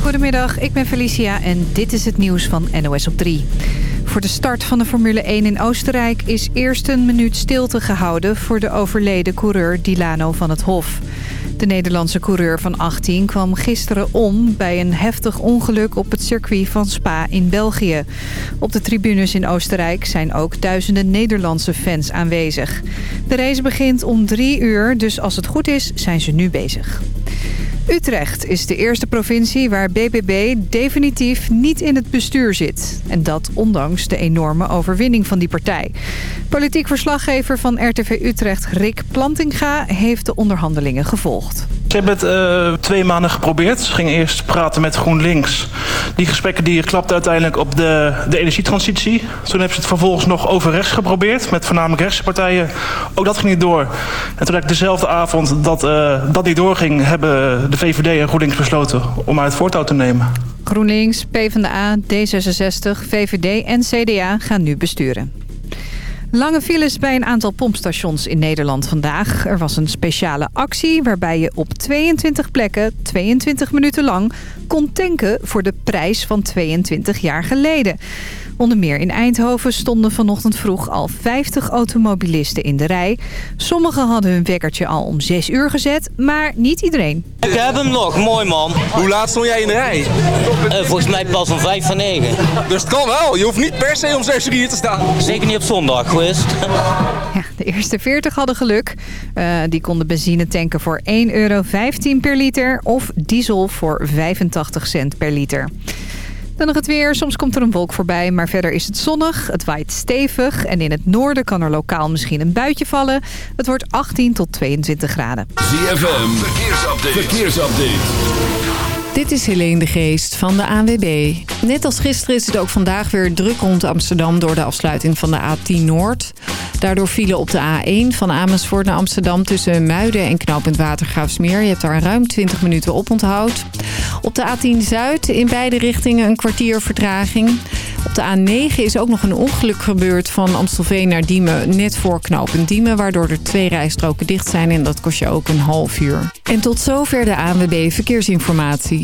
Goedemiddag, ik ben Felicia en dit is het nieuws van NOS op 3. Voor de start van de Formule 1 in Oostenrijk is eerst een minuut stilte gehouden... voor de overleden coureur Dilano van het Hof. De Nederlandse coureur van 18 kwam gisteren om bij een heftig ongeluk op het circuit van Spa in België. Op de tribunes in Oostenrijk zijn ook duizenden Nederlandse fans aanwezig. De race begint om drie uur, dus als het goed is zijn ze nu bezig. Utrecht is de eerste provincie waar BBB definitief niet in het bestuur zit. En dat ondanks de enorme overwinning van die partij. Politiek verslaggever van RTV Utrecht Rick Plantinga heeft de onderhandelingen gevolgd. Ze hebben het uh, twee maanden geprobeerd. Ze gingen eerst praten met GroenLinks. Die gesprekken die klapten uiteindelijk op de, de energietransitie. Toen hebben ze het vervolgens nog over rechts geprobeerd. Met voornamelijk rechtse partijen. Ook dat ging niet door. En toen eigenlijk dezelfde avond dat uh, dat niet doorging... hebben de VVD en GroenLinks besloten om uit het voortouw te nemen. GroenLinks, PvdA, D66, VVD en CDA gaan nu besturen. Lange files bij een aantal pompstations in Nederland vandaag. Er was een speciale actie waarbij je op 22 plekken 22 minuten lang kon tanken voor de prijs van 22 jaar geleden. Onder meer in Eindhoven stonden vanochtend vroeg al 50 automobilisten in de rij. Sommigen hadden hun wekkertje al om 6 uur gezet, maar niet iedereen. Ik heb hem nog, mooi man. Hoe laat stond jij in de rij? Uh, volgens mij pas om 5 van 9. Dus het kan wel, je hoeft niet per se om 6 uur hier te staan. Zeker niet op zondag geweest. Ja, de eerste 40 hadden geluk. Uh, die konden benzine tanken voor 1,15 euro per liter of diesel voor 85 cent per liter. Dan nog het weer. Soms komt er een wolk voorbij, maar verder is het zonnig. Het waait stevig en in het noorden kan er lokaal misschien een buitje vallen. Het wordt 18 tot 22 graden. ZFM, verkeersupdate. verkeersupdate. Dit is Helene de Geest van de ANWB. Net als gisteren is het ook vandaag weer druk rond Amsterdam... door de afsluiting van de A10 Noord. Daardoor vielen op de A1 van Amersfoort naar Amsterdam... tussen Muiden en knooppunt Watergraafsmeer. Je hebt daar ruim 20 minuten op onthoud. Op de A10 Zuid in beide richtingen een kwartier vertraging. Op de A9 is ook nog een ongeluk gebeurd van Amstelveen naar Diemen... net voor knooppunt Diemen, waardoor er twee rijstroken dicht zijn... en dat kost je ook een half uur. En tot zover de ANWB Verkeersinformatie.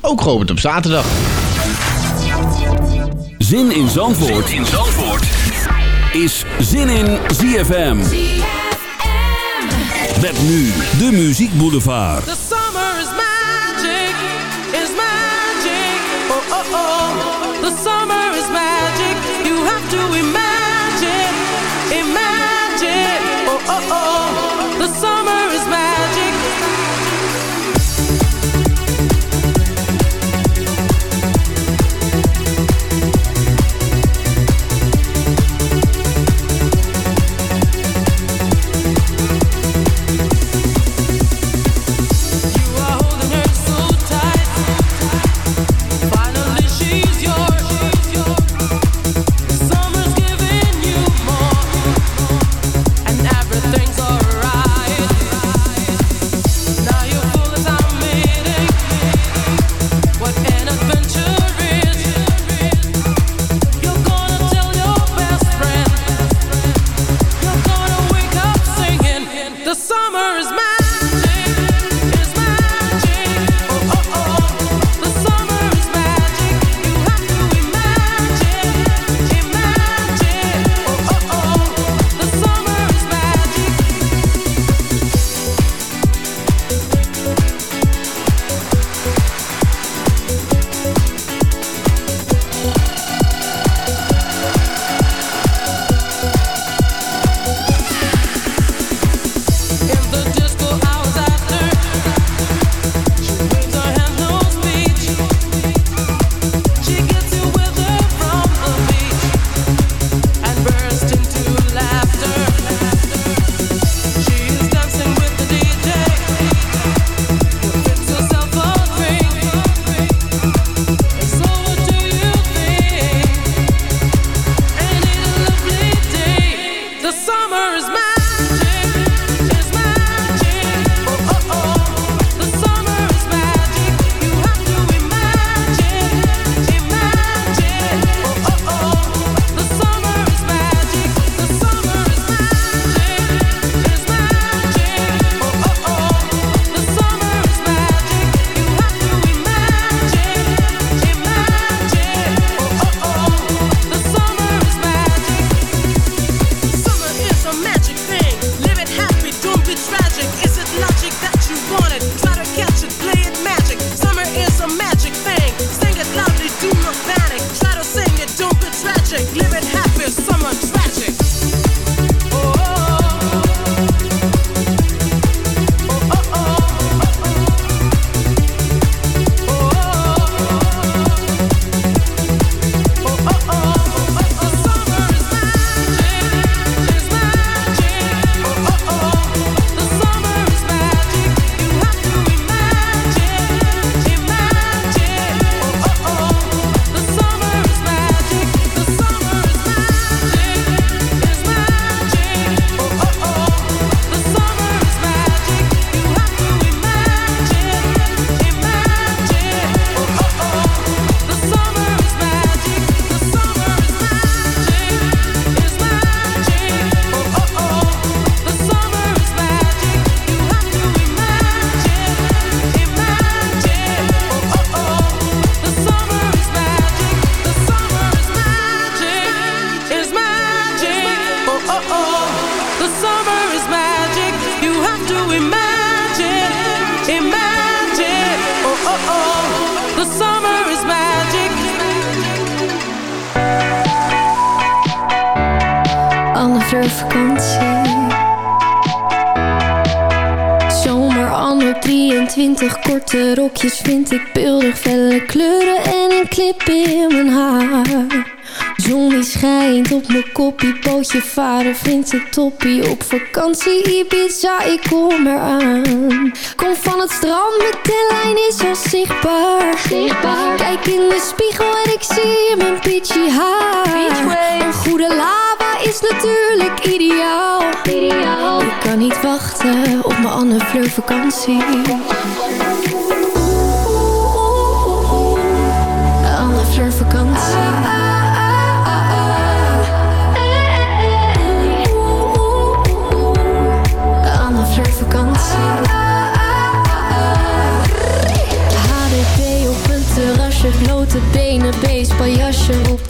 Ook geopend op zaterdag. Zin in Zandvoort, zin in Zandvoort. is Zin in ZFM. Met nu de Muziek Boulevard. The summer is magic, is magic. Oh oh oh. The summer vader vindt het toppie Op vakantie Ibiza, ik kom eraan. Kom van het strand, de tellijn is al zichtbaar. zichtbaar. Kijk in de spiegel en ik zie mijn peachy haar. Een goede lava is natuurlijk ideaal, ideaal. Ik kan niet wachten op mijn Anne Fleur vakantie. Anne Fleur vakantie. grote benen, baseball jasje op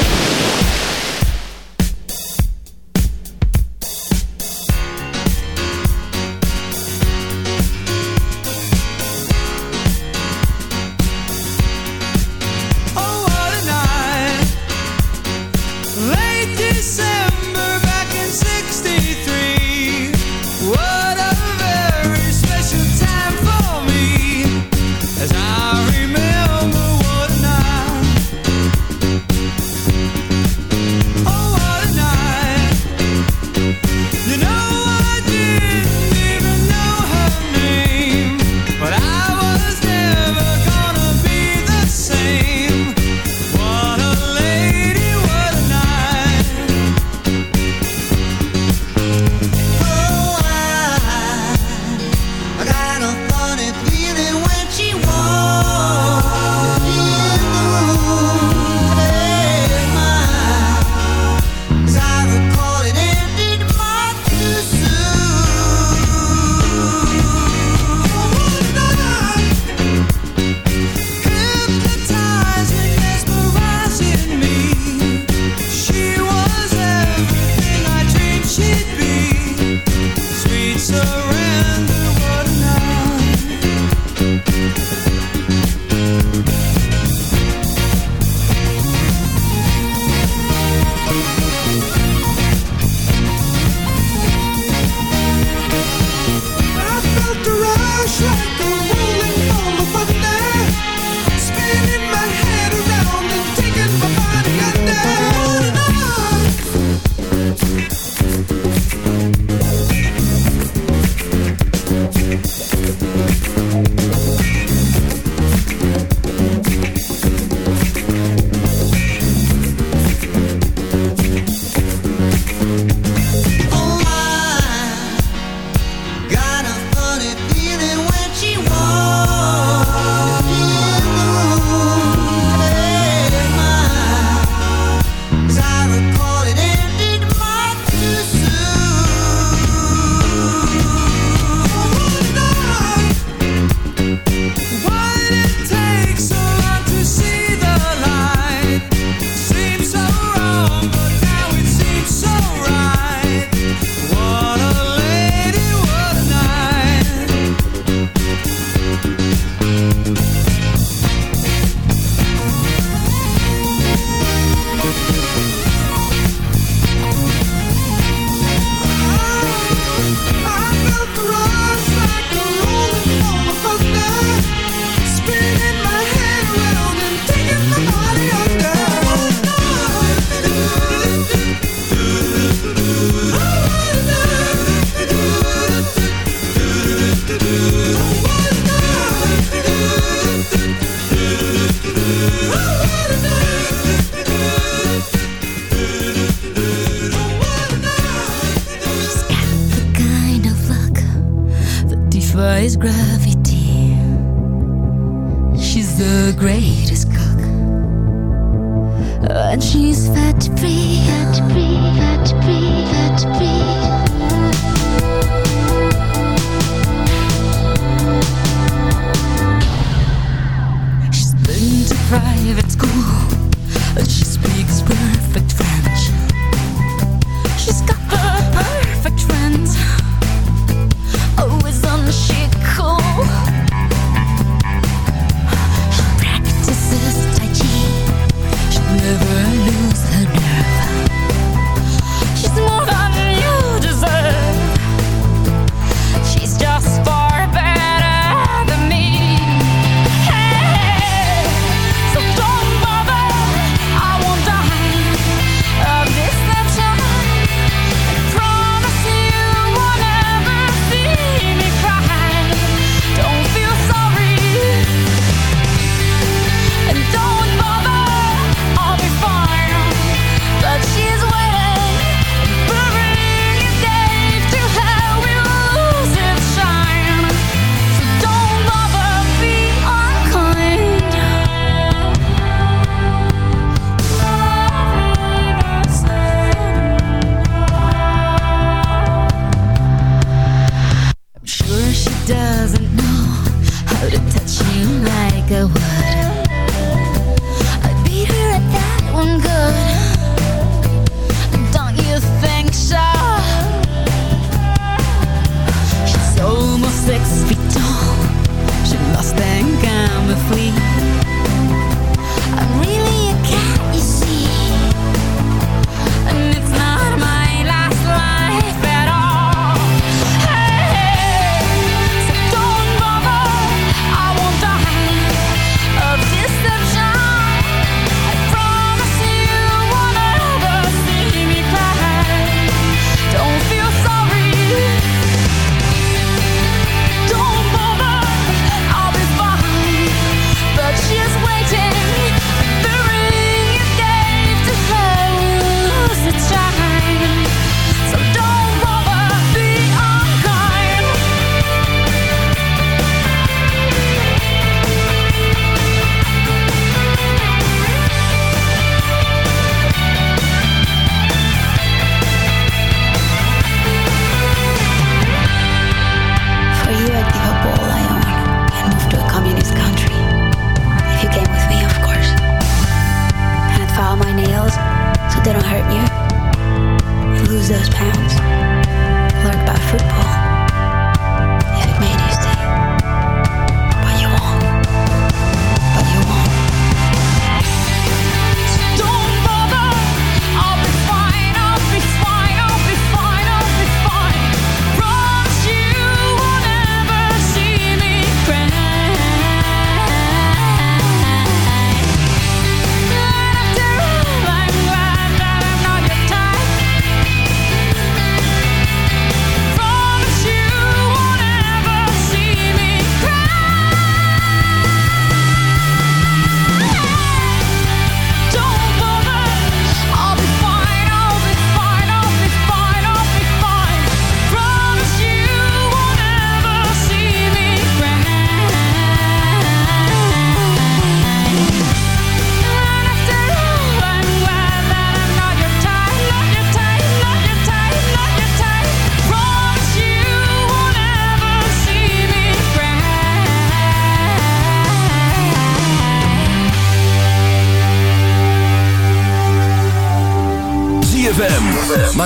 的吻。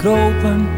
Gekropen.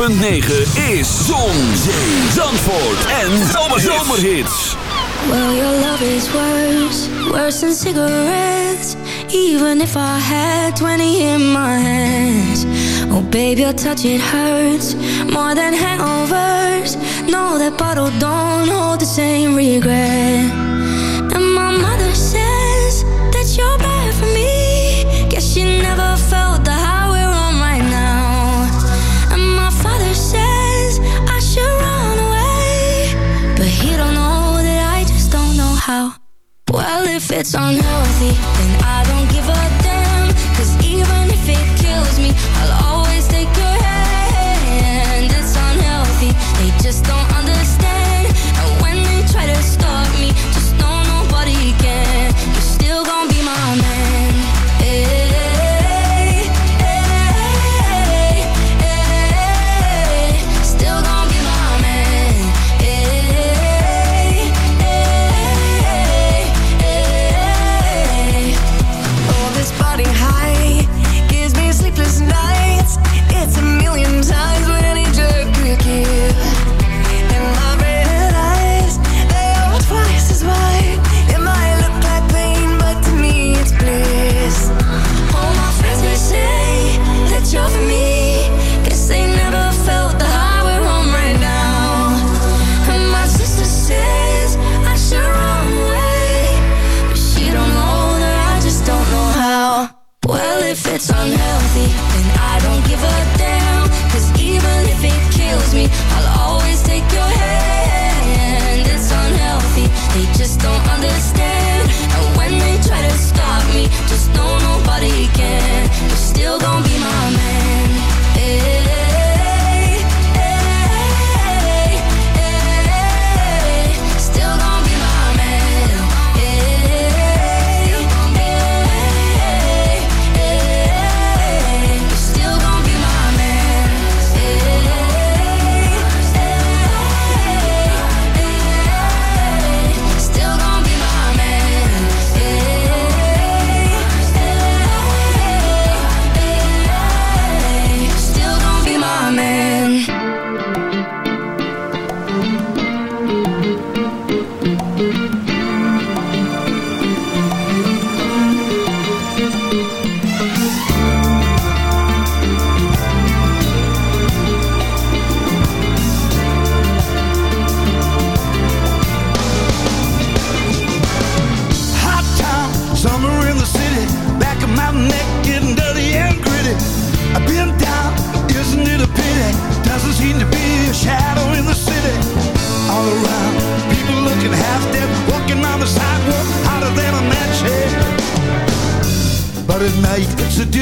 106.9 is Zon, Zandvoort en Zomerhits. Well, your love is worse, worse than cigarettes. Even if I had 20 in my hands. Oh, baby, your touch, it hurts more than hangovers. No, that bottle don't hold the same regret. it's on her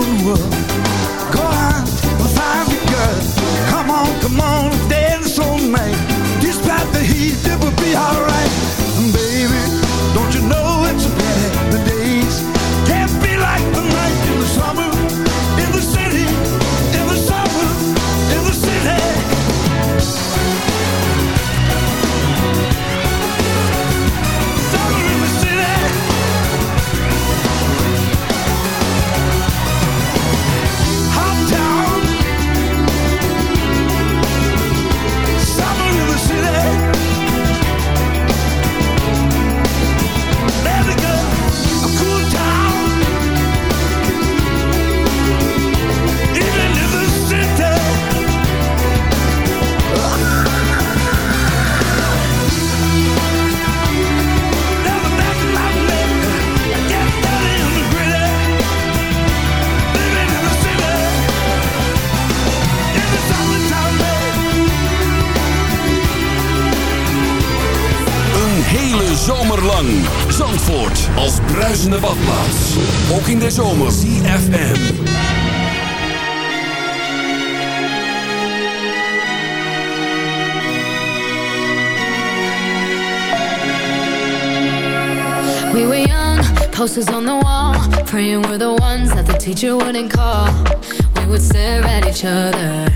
rule. Go on, find the girl. Come on, come on, dance all night. Despite the heat, it will be alright. Zandvoort als bruisende badplaats. Ook in de zomer. CFM. We were young, posters on the wall. Praying we're the ones that the teacher wouldn't call. We would stare at each other.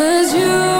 Cause you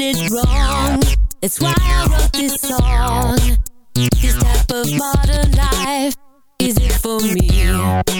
did it wrong That's why I wrote this song This type of modern life Is it for me?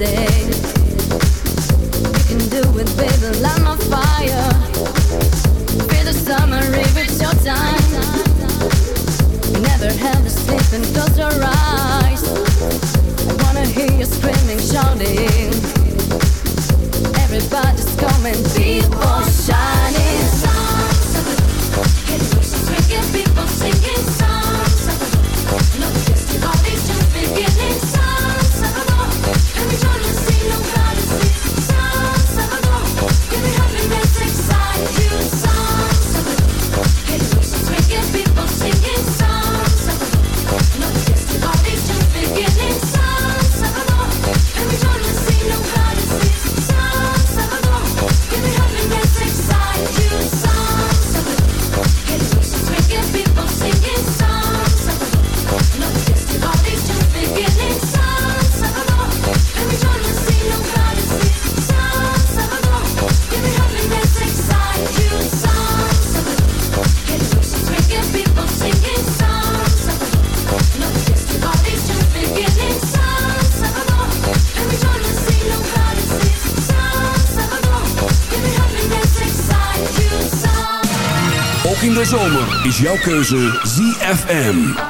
Me jouw keuze ZFM.